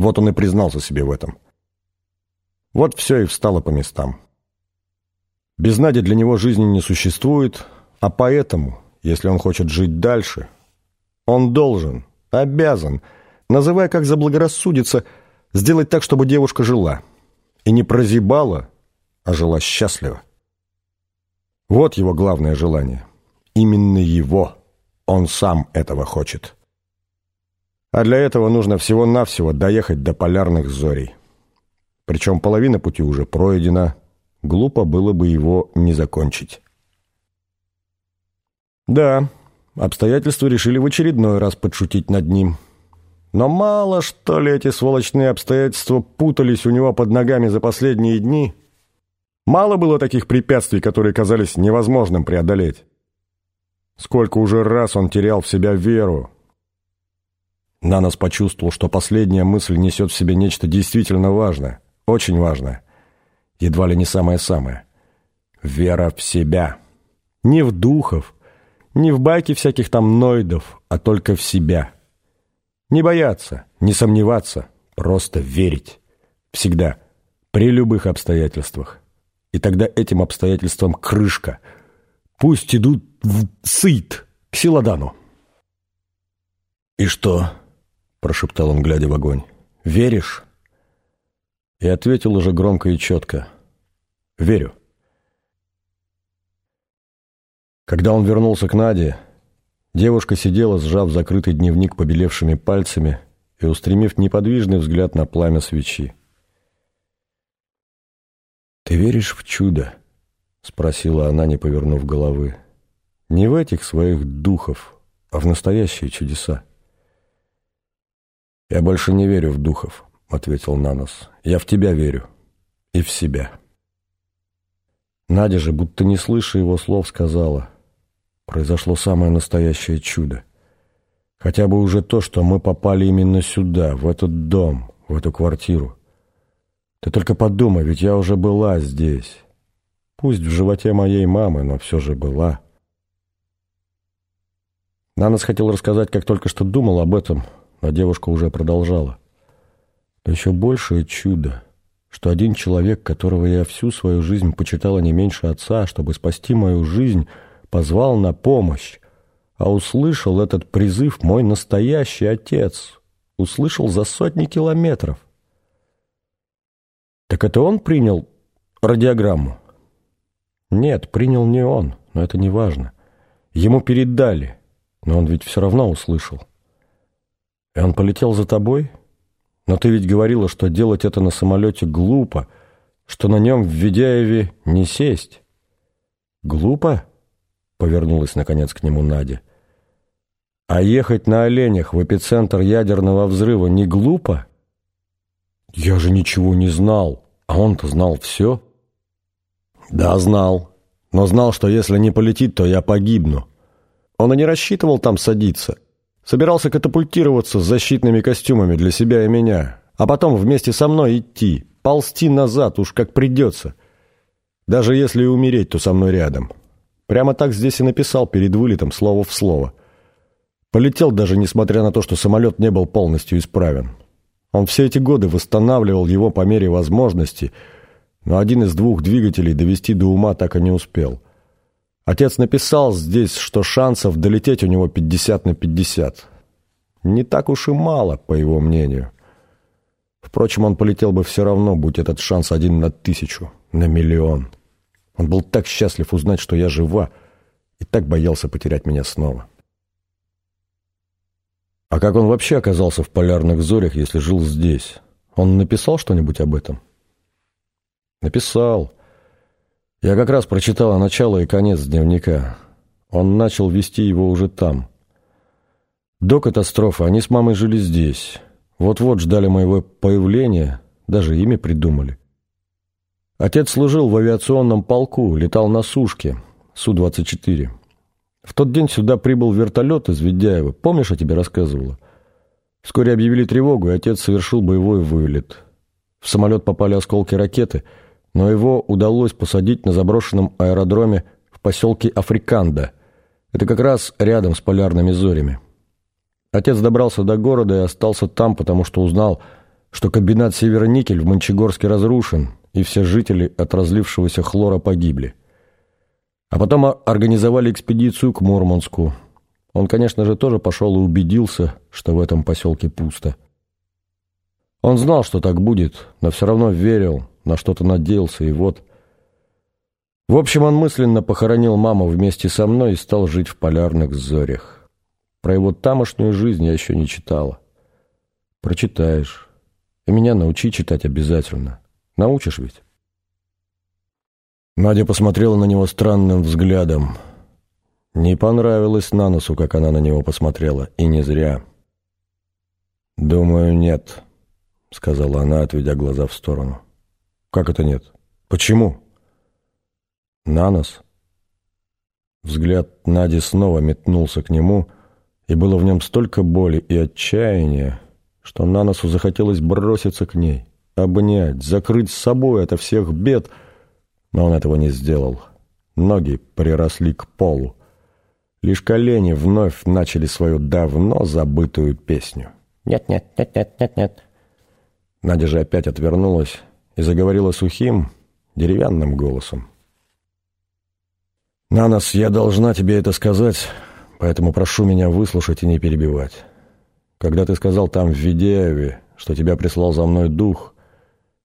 Вот он и признался себе в этом. Вот все и встало по местам. Без Нади для него жизни не существует, а поэтому, если он хочет жить дальше, он должен, обязан, называя как заблагорассудится, сделать так, чтобы девушка жила. И не прозябала, а жила счастливо. Вот его главное желание. Именно его. Он сам этого хочет. А для этого нужно всего-навсего доехать до полярных зорей. Причем половина пути уже пройдена. Глупо было бы его не закончить. Да, обстоятельства решили в очередной раз подшутить над ним. Но мало, что ли, эти сволочные обстоятельства путались у него под ногами за последние дни – Мало было таких препятствий, которые казались невозможным преодолеть. Сколько уже раз он терял в себя веру. Нанос почувствовал, что последняя мысль несет в себе нечто действительно важное, очень важное, едва ли не самое-самое. Вера в себя. Не в духов, не в байки всяких там ноидов, а только в себя. Не бояться, не сомневаться, просто верить. Всегда, при любых обстоятельствах. И тогда этим обстоятельствам крышка. Пусть идут в сыт, к Силадану. «И что?» — прошептал он, глядя в огонь. «Веришь?» И ответил уже громко и четко. «Верю». Когда он вернулся к Наде, девушка сидела, сжав закрытый дневник побелевшими пальцами и устремив неподвижный взгляд на пламя свечи. «Ты веришь в чудо?» — спросила она, не повернув головы. «Не в этих своих духов, а в настоящие чудеса». «Я больше не верю в духов», — ответил Нанос. «Я в тебя верю. И в себя». Надя же, будто не слыша его слов, сказала, «Произошло самое настоящее чудо. Хотя бы уже то, что мы попали именно сюда, в этот дом, в эту квартиру. Ты только подумай, ведь я уже была здесь. Пусть в животе моей мамы, но все же была. Нанос хотел рассказать, как только что думал об этом, но девушка уже продолжала. Еще большее чудо, что один человек, которого я всю свою жизнь почитала не меньше отца, чтобы спасти мою жизнь, позвал на помощь, а услышал этот призыв мой настоящий отец, услышал за сотни километров. Так это он принял радиограмму? Нет, принял не он, но это не важно. Ему передали, но он ведь все равно услышал. И он полетел за тобой? Но ты ведь говорила, что делать это на самолете глупо, что на нем в Ведяеве не сесть. Глупо? Повернулась, наконец, к нему Надя. А ехать на оленях в эпицентр ядерного взрыва не глупо? «Я же ничего не знал, а он-то знал все». «Да, знал, но знал, что если не полетит, то я погибну. Он и не рассчитывал там садиться. Собирался катапультироваться с защитными костюмами для себя и меня, а потом вместе со мной идти, ползти назад уж как придется. Даже если и умереть, то со мной рядом. Прямо так здесь и написал перед вылетом слово в слово. Полетел даже несмотря на то, что самолет не был полностью исправен. Он все эти годы восстанавливал его по мере возможности, но один из двух двигателей довести до ума так и не успел. Отец написал здесь, что шансов долететь у него 50 на 50. Не так уж и мало, по его мнению. Впрочем, он полетел бы все равно, будь этот шанс один на тысячу, на миллион. Он был так счастлив узнать, что я жива, и так боялся потерять меня снова. А как он вообще оказался в полярных зорях, если жил здесь? Он написал что-нибудь об этом? Написал. Я как раз прочитала начало и конец дневника. Он начал вести его уже там. До катастрофы они с мамой жили здесь. Вот-вот ждали моего появления, даже имя придумали. Отец служил в авиационном полку, летал на сушке, Су-24. В тот день сюда прибыл вертолет из Ведяева. Помнишь, я тебе рассказывала? Вскоре объявили тревогу, и отец совершил боевой вылет. В самолет попали осколки ракеты, но его удалось посадить на заброшенном аэродроме в поселке Африканда. Это как раз рядом с полярными зорями. Отец добрался до города и остался там, потому что узнал, что комбинат «Северникель» в Мончегорске разрушен, и все жители от разлившегося хлора погибли. А потом организовали экспедицию к Мурманску. Он, конечно же, тоже пошел и убедился, что в этом поселке пусто. Он знал, что так будет, но все равно верил, на что-то надеялся, и вот... В общем, он мысленно похоронил маму вместе со мной и стал жить в полярных зорях. Про его тамошнюю жизнь я еще не читала. Прочитаешь. И меня научи читать обязательно. Научишь ведь? Надя посмотрела на него странным взглядом. Не понравилось на носу, как она на него посмотрела, и не зря. «Думаю, нет», — сказала она, отведя глаза в сторону. «Как это нет? Почему?» «На нос?» Взгляд Нади снова метнулся к нему, и было в нем столько боли и отчаяния, что на носу захотелось броситься к ней, обнять, закрыть с собой ото всех бед, но он этого не сделал. Ноги приросли к полу. Лишь колени вновь начали свою давно забытую песню. «Нет-нет, нет-нет-нет-нет». Надя же опять отвернулась и заговорила сухим, деревянным голосом. «Нанос, я должна тебе это сказать, поэтому прошу меня выслушать и не перебивать. Когда ты сказал там в Ведееве, что тебя прислал за мной дух,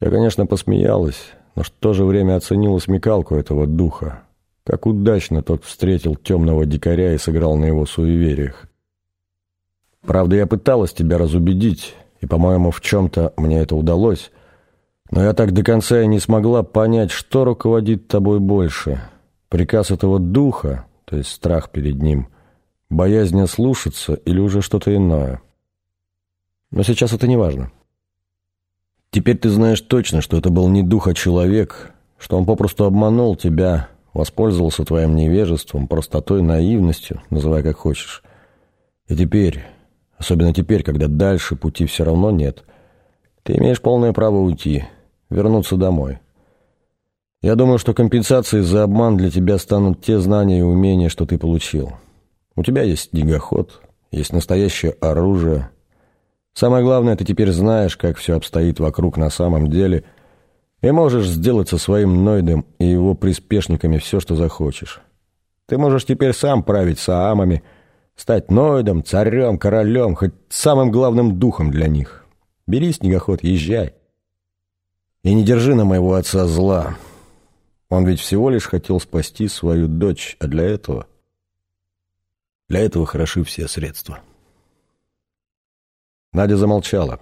я, конечно, посмеялась, но в то же время оценила смекалку этого духа. Как удачно тот встретил темного дикаря и сыграл на его суевериях. Правда, я пыталась тебя разубедить, и, по-моему, в чем-то мне это удалось, но я так до конца и не смогла понять, что руководит тобой больше. Приказ этого духа, то есть страх перед ним, боязнь ослушаться или уже что-то иное. Но сейчас это не важно. Теперь ты знаешь точно, что это был не дух, а человек, что он попросту обманул тебя, воспользовался твоим невежеством, простотой, наивностью, называй как хочешь. И теперь, особенно теперь, когда дальше пути все равно нет, ты имеешь полное право уйти, вернуться домой. Я думаю, что компенсацией за обман для тебя станут те знания и умения, что ты получил. У тебя есть снегоход, есть настоящее оружие, Самое главное, ты теперь знаешь, как все обстоит вокруг на самом деле, и можешь сделать со своим Нойдом и его приспешниками все, что захочешь. Ты можешь теперь сам править Саамами, стать Нойдом, царем, королем, хоть самым главным духом для них. Бери снегоход, езжай. И не держи на моего отца зла. Он ведь всего лишь хотел спасти свою дочь, а для этого... Для этого хороши все средства». Надя замолчала,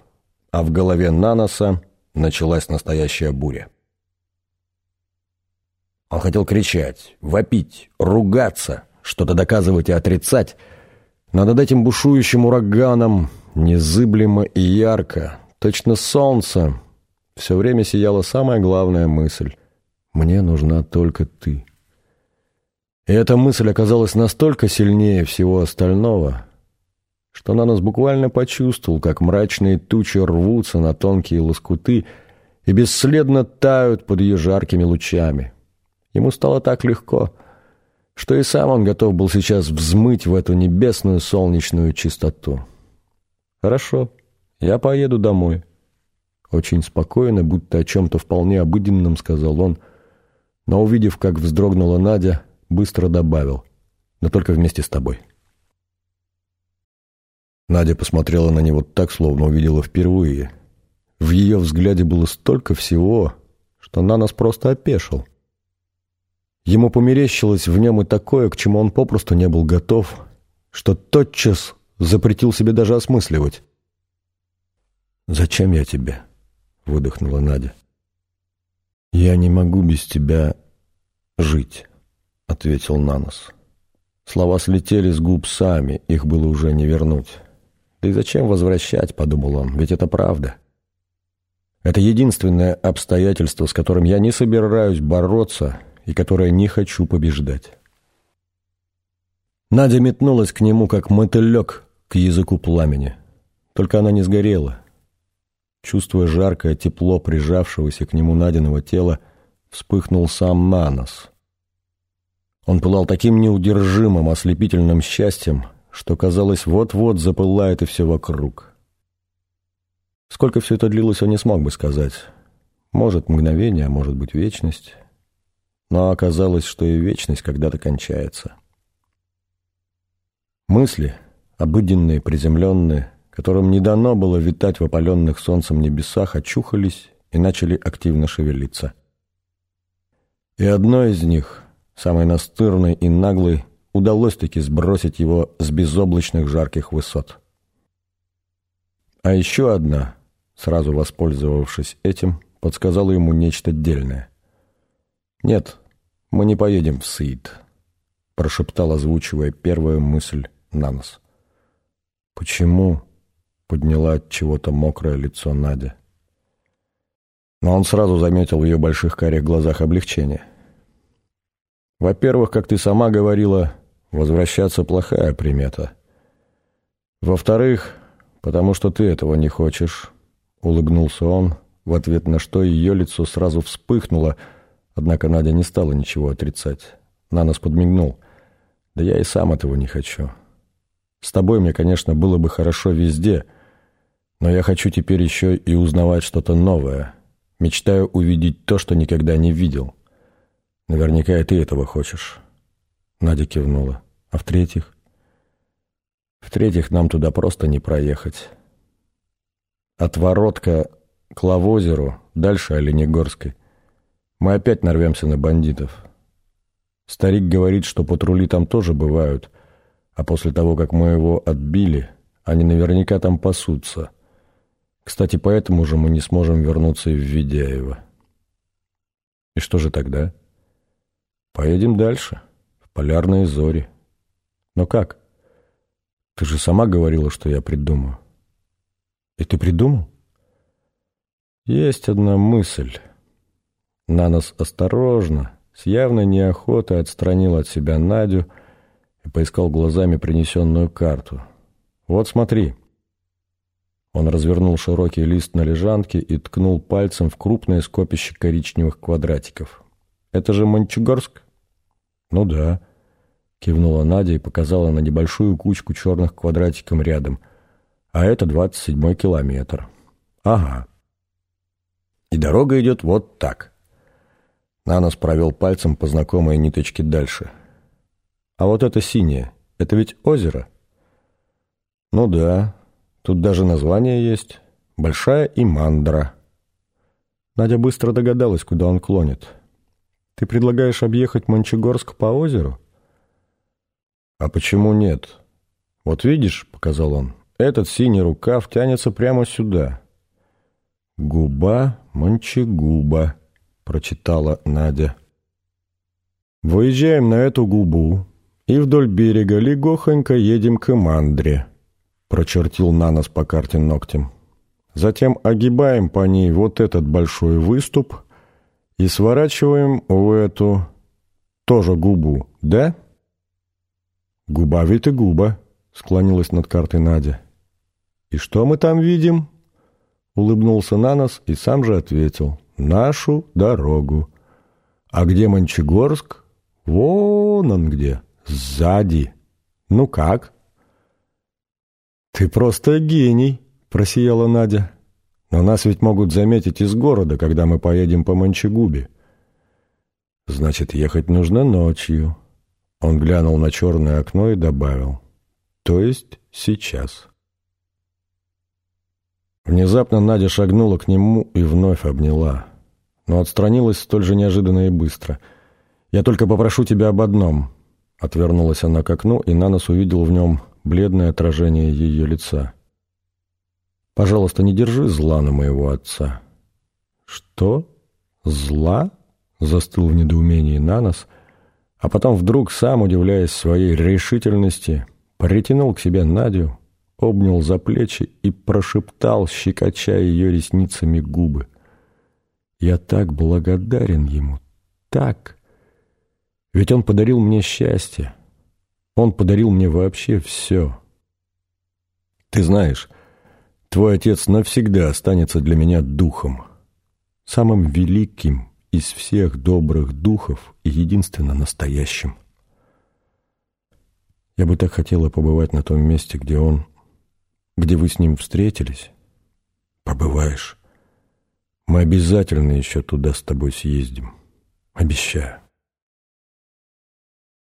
а в голове Наноса началась настоящая буря. Он хотел кричать, вопить, ругаться, что-то доказывать и отрицать, но над этим бушующим ураганом незыблемо и ярко, точно солнце, все время сияла самая главная мысль «Мне нужна только ты». И эта мысль оказалась настолько сильнее всего остального, что на нас буквально почувствовал, как мрачные тучи рвутся на тонкие лоскуты и бесследно тают под ее жаркими лучами. Ему стало так легко, что и сам он готов был сейчас взмыть в эту небесную солнечную чистоту. «Хорошо, я поеду домой». Очень спокойно, будто о чем-то вполне обыденном, сказал он, но, увидев, как вздрогнула Надя, быстро добавил, «но только вместе с тобой». Надя посмотрела на него так, словно увидела впервые. В ее взгляде было столько всего, что на нас просто опешил. Ему померещилось в нем и такое, к чему он попросту не был готов, что тотчас запретил себе даже осмысливать. «Зачем я тебе?» — выдохнула Надя. «Я не могу без тебя жить», — ответил Нанос. Слова слетели с губ сами, их было уже не вернуть. Да и зачем возвращать, подумал он, ведь это правда. Это единственное обстоятельство, с которым я не собираюсь бороться и которое не хочу побеждать. Надя метнулась к нему, как мотылек к языку пламени. Только она не сгорела. Чувствуя жаркое тепло прижавшегося к нему Надиного тела, вспыхнул сам Манос. Он пылал таким неудержимым, ослепительным счастьем, что, казалось, вот-вот запылает и все вокруг. Сколько все это длилось, он не смог бы сказать. Может, мгновение, а может быть, вечность. Но оказалось, что и вечность когда-то кончается. Мысли, обыденные, приземленные, которым не дано было витать в опаленных солнцем небесах, очухались и начали активно шевелиться. И одной из них, самой настырной и наглой, удалось-таки сбросить его с безоблачных жарких высот. А еще одна, сразу воспользовавшись этим, подсказала ему нечто дельное. «Нет, мы не поедем в Саид», — прошептал, озвучивая первую мысль на нос. «Почему?» — подняла от чего-то мокрое лицо Надя. Но он сразу заметил в ее больших карих глазах облегчение. «Во-первых, как ты сама говорила, возвращаться плохая примета. Во-вторых, потому что ты этого не хочешь», — улыбнулся он, в ответ на что ее лицо сразу вспыхнуло, однако Надя не стала ничего отрицать. На нас подмигнул. «Да я и сам этого не хочу. С тобой мне, конечно, было бы хорошо везде, но я хочу теперь еще и узнавать что-то новое. Мечтаю увидеть то, что никогда не видел. Наверняка и ты этого хочешь». Надя кивнула. «А в-третьих?» «В-третьих, нам туда просто не проехать. От воротка к Лавозеру, дальше Оленегорской. Мы опять нарвемся на бандитов. Старик говорит, что патрули там тоже бывают, а после того, как мы его отбили, они наверняка там пасутся. Кстати, поэтому же мы не сможем вернуться и в Ведяево. И что же тогда? Поедем дальше, в полярные зори. Но как? Ты же сама говорила, что я придумаю. И ты придумал? Есть одна мысль. Нанос осторожно, с явной неохотой отстранил от себя Надю и поискал глазами принесенную карту. «Вот смотри». Он развернул широкий лист на лежанке и ткнул пальцем в крупное скопище коричневых квадратиков. «Это же Мончегорск?» «Ну да», — кивнула Надя и показала на небольшую кучку черных квадратиков рядом. «А это двадцать седьмой километр». «Ага». «И дорога идет вот так». Нанос провел пальцем по знакомой ниточке дальше. «А вот это синее, это ведь озеро?» «Ну да, тут даже название есть. Большая Имандра». Надя быстро догадалась, куда он клонит. «Ты предлагаешь объехать Мончегорск по озеру?» «А почему нет?» «Вот видишь», — показал он, — «этот синий рукав тянется прямо сюда». «Губа Мончегуба», — прочитала Надя. «Выезжаем на эту губу и вдоль берега легохонько едем к Имандре», — прочертил на нас по карте ногтем. «Затем огибаем по ней вот этот большой выступ и сворачиваем в эту тоже губу, да?» «Губа ведь и губа», — склонилась над картой Надя. «И что мы там видим?» улыбнулся на нас и сам же ответил «Нашу дорогу». «А где Мончегорск?» «Вон он где, сзади». «Ну как?» «Ты просто гений», — просияла Надя. «Но нас ведь могут заметить из города, когда мы поедем по Мончегубе». «Значит, ехать нужно ночью». Он глянул на черное окно и добавил. «То есть сейчас». Внезапно Надя шагнула к нему и вновь обняла. Но отстранилась столь же неожиданно и быстро. «Я только попрошу тебя об одном». Отвернулась она к окну, и Нанос увидел в нем бледное отражение ее лица. «Пожалуйста, не держи зла на моего отца». «Что? Зла?» — застыл в недоумении Нанос, а потом вдруг, сам удивляясь своей решительности, притянул к себе Надю, обнял за плечи и прошептал, щекоча ее ресницами губы. «Я так благодарен ему, так! Ведь он подарил мне счастье, он подарил мне вообще все. Ты знаешь, твой отец навсегда останется для меня духом, самым великим из всех добрых духов и единственно настоящим». Я бы так хотела побывать на том месте, где он где вы с ним встретились, побываешь. Мы обязательно еще туда с тобой съездим. Обещаю.